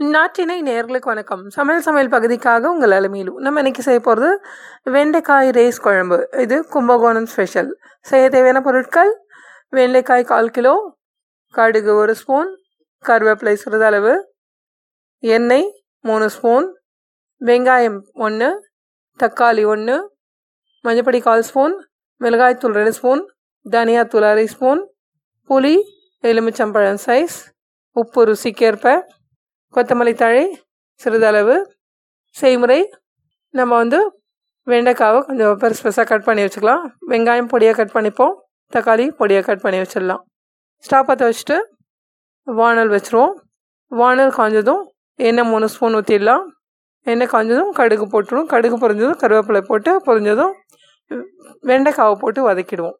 நாட்டினை நேர்களுக்கு வணக்கம். சமையல் சமையல் பகுதிக்காக உங்கள் அலுமையிலு. நம்ம இன்னைக்கு செய்ய போகிறது வெண்டைக்காய் ரைஸ் குழம்பு. இது கும்பகோணம் ஸ்பெஷல் செய்ய தேவையான பொருட்கள் வெண்டைக்காய் கால் கிலோ கடுகு ஒரு ஸ்பூன் கருவேப்பிலை சிறிதளவு எண்ணெய் மூணு ஸ்பூன் வெங்காயம் ஒன்று தக்காளி ஒன்று மஞ்சப்பொடி கால் ஸ்பூன் மிளகாய்த்தூள் ரெண்டு ஸ்பூன் தனியாத்தூள் அரை ஸ்பூன் புளி எலுமிச்சம்பழம் சைஸ் உப்பு ருசிக்கேற்ப கொத்தமல்லி தழை சிறிதளவு செய்முறை. நம்ம வந்து வெண்டைக்காவை கொஞ்சம் பெருசு பெருசாக கட் பண்ணி வச்சுக்கலாம். வெங்காயம் பொடியாக கட் பண்ணிப்போம். தக்காளி பொடியாக கட் பண்ணி வச்சிடலாம். ஸ்டாப் பற்ற வச்சுட்டு வானல் வச்சுருவோம். வானல் காஞ்சதும் எண்ணெய் மூணு ஸ்பூன் ஊற்றிடலாம் எண்ணெய் காஞ்சதும் கடுகு போட்டுருவோம். கடுகு பொரிஞ்சதும் கருவேப்பிலை போட்டு பொரிஞ்சதும் வெண்டைக்காவை போட்டு வதக்கிடுவோம்.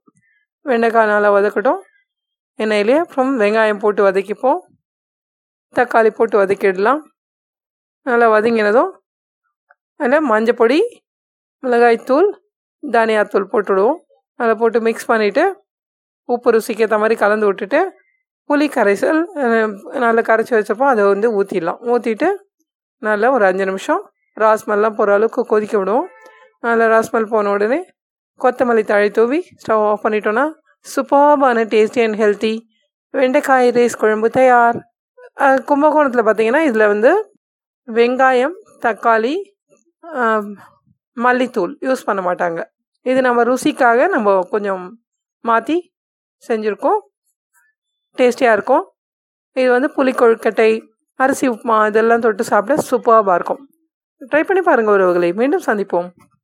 வெண்டைக்காய் நல்லா வதக்கட்டும். எண்ணெயிலே அப்புறம் வெங்காயம் போட்டு வதக்கிப்போம். தக்காளி போட்டு வதக்கிடலாம். நல்லா வதங்கினதும் அதில் மஞ்சப்பொடி மிளகாய்த்தூள் தனியாத்தூள் போட்டுவிடுவோம் அதை போட்டு மிக்ஸ் பண்ணிவிட்டு உப்பு ருசிக்கு ஏற்ற மாதிரி கலந்து விட்டுட்டு புளி கரைசல் நல்லா கரைச்சி வச்சப்போ அதை வந்து ஊற்றிடலாம் ஊற்றிட்டு நல்லா ஒரு அஞ்சு நிமிஷம் ராஸ்மெல்லாம் போகிற அளவுக்கு கொதிக்க விடுவோம். நல்லா ராஸ்மல் போன உடனே கொத்தமல்லி தழை தூவி ஸ்டவ் ஆஃப் பண்ணிட்டோன்னா சூப்பர்பான டேஸ்டி அண்ட் ஹெல்த்தி வெண்டைக்காய் ரைஸ் குழம்பு தயார். கும்பகோணத்தில் பார்த்தீங்கன்னா இதில் வந்து வெங்காயம் தக்காளி மல்லித்தூள் யூஸ் பண்ண மாட்டாங்க. இது நம்ம ருசிக்காக நம்ம கொஞ்சம் மாற்றி செஞ்சுருக்கோம். டேஸ்டியாக இருக்கும். இது வந்து புளிக்கொழுக்கட்டை அரிசி உப்புமா இதெல்லாம் தொட்டு சாப்பிட சூப்பராக இருக்கும். ட்ரை பண்ணி பாருங்கள் உறவுகளை. மீண்டும் சந்திப்போம்.